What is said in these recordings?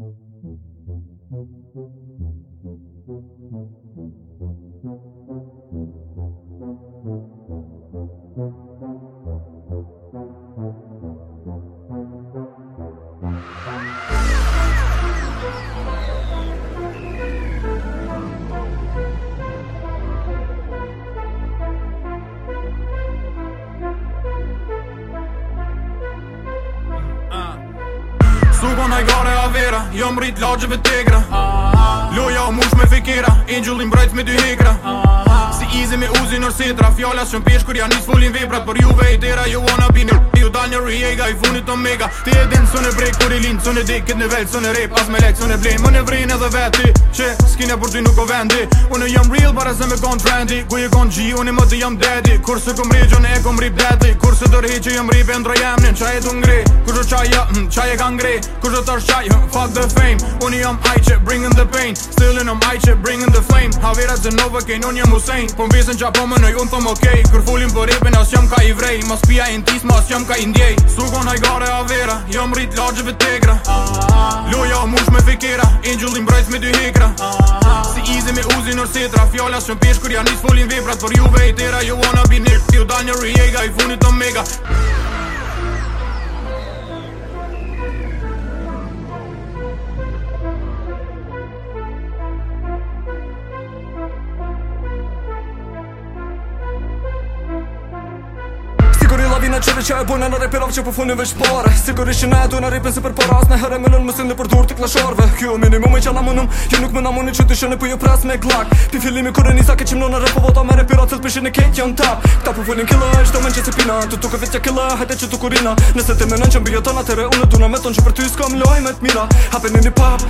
Thank you. Supo na i gare a vera Jo më rrit lagjeve tegra Loja o mush me fekera Angelin brejt me dy hekra Si izi me uzi nër sitra Fjallas që në peshkur janis fullin veprat Për juve i tera you wanna be në mega i funit omega Ti e din sën e brej kur i linë Sën e dikit në velë sën e pas me lek, sën e blej Më vrin edhe veti Qe, skin e për nuk o vendi Unë jam real para se me kon trendy Ku i kon gji unë i më të jam daddy Kur se kom rej gjon e kom rip daddy Kur se tërhi që jam rip e ndro jemnin Qaj e të ngri kur që qaj e hm, qaj e ka ngri Kur që tërsh qaj hm, fuck the fame Unë jam aj që bringin the pain Still in am aj që bringin the flame Havera të nova kejn unë jam Hussein Po m'vesen qa po më nëj unë thom okej okay. kur fullin për po ripin as ka i pia e ntis mas ka i Tukon në ajgare a vera, jo më rritë lagë gjëve tegra Loja o mush me fekera, angel i mbrajt me dy hekra Si izi me uzi nër setra, fjalla shën pesh kër janis folin veprat Për juve i tera, jo wanna be nirë, si u dal një rejega, i funit të mega vina qëre që e bojnë në reperov që përfunin veç pare Sigurisht që ne dojnë rripin si për paras Ne herë mëllon mësin dhe për dur të klasharve Kjo minimum e që na mënum Jo nuk më na mënin që të shënë për po ju pres me glak Pi filimi kërë njësa ke qimno në vota Me repirat cilë pëshin e kejt jën tap Këta përfunin kilo është do men që si pina Të tuk e vitja kilo e hajte që tuk urina Nëse te menon që mbi jetan atere unë duna me ton që për ty s'kam lojmet me t'mira një pap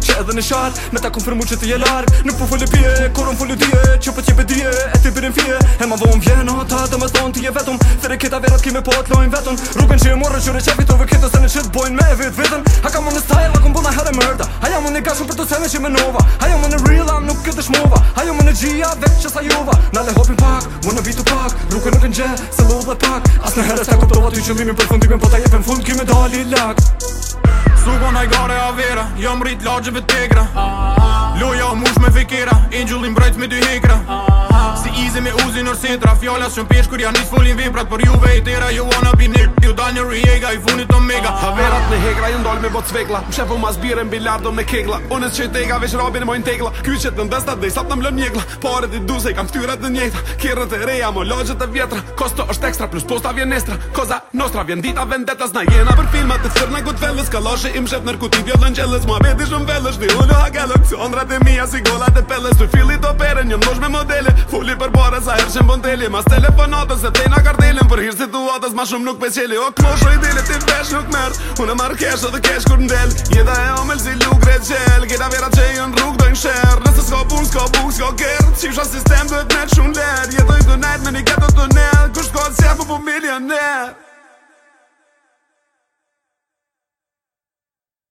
që për Me ta konfirmu që të jelar Në pu po fulli pje, kur unë fulli dje Që për po për dje, e ti bërin fje E ma dhonë vjen, o ta dhe me thonë t'i e vetëm There kita verat kime po t'lojnë vetëm Rukën që e morë, që re qepit ove Se në qëtë bojnë me e vitë vitën Ha ka më në style, akum bu në herë mërda Ha ja më në gashën për të cene që me nova Ha ja më në real, am nuk këtë shmova Ha ja më në gjia, veç që sa juva Na le hopin pak, më në vitu pak Rukën nuk në gje, se a vera, jom rit lodge vetegra. Loja o mush me vekera Angel im me dy hekra si nërsin tra fjolla Shën pish kur janë një folin vim prat për juve i tira You wanna be nip You done your riega i funit omega Ha verat në hekra ju ndoll me bot cvekla Më shepu mas birën bilardo me kegla Unë të qëjtega vesh robin e mojnë tegla Ky qëtë në dëstat dhe i sap në mlën mjekla Pare ti du i kam ftyrat në njejta Kirën të reja mo logjët të vjetra Kosto është ekstra plus posta vjen estra Koza nostra vjen dita vendetas na jena Për filmat të thyrna gut vellës Kaloshe im shep nërku ti vjo dëngjellës Mua beti shumë vellës Di ullu ha galok Si ondrat e mija si gollat pelles Të fili të operen një mnosh me modele Fulli për bora sa her qarqen bën teli Mas telefonatës se tejna kartelin Për hirë situatës ma shumë nuk pe qeli O këmo shu i dili ti vesh nuk mërë Unë marrë keshë, edhe keshë kur ndel Jeda e omel zi lukre qel Gjeta vera që i në rrug dojnë shërë Nëse s'ko pun, s'ko buk, s'ko kërë Qifsha sistem dhe të net shumë lërë Jetoj të najtë, me një keto të nel Kusht